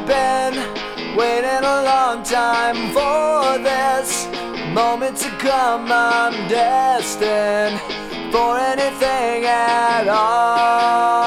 I've been waiting a long time for this moment to come. I'm destined for anything at all.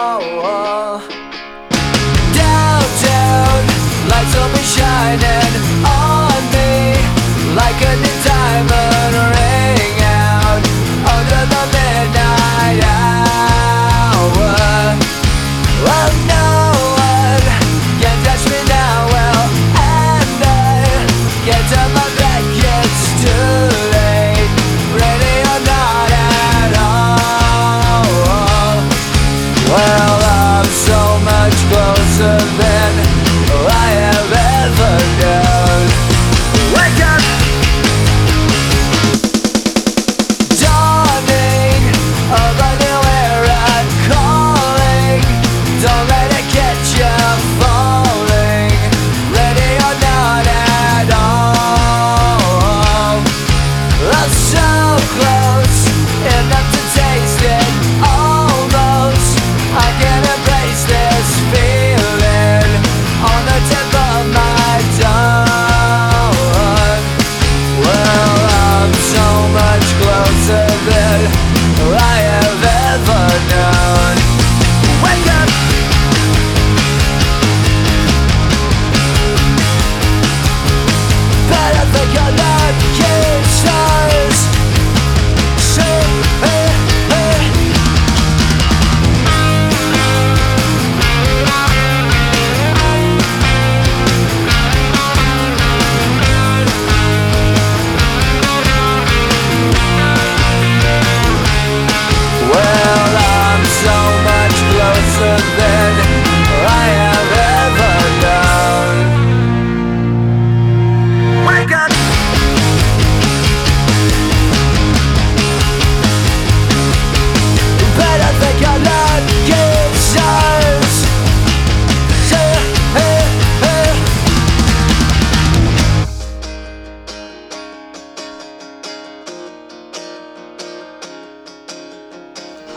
close, and that's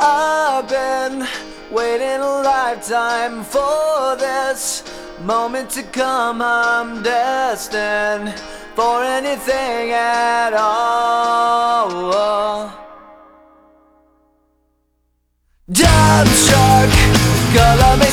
I've been waiting a lifetime for this moment to come. I'm destined for anything at all. Dumb shark, color me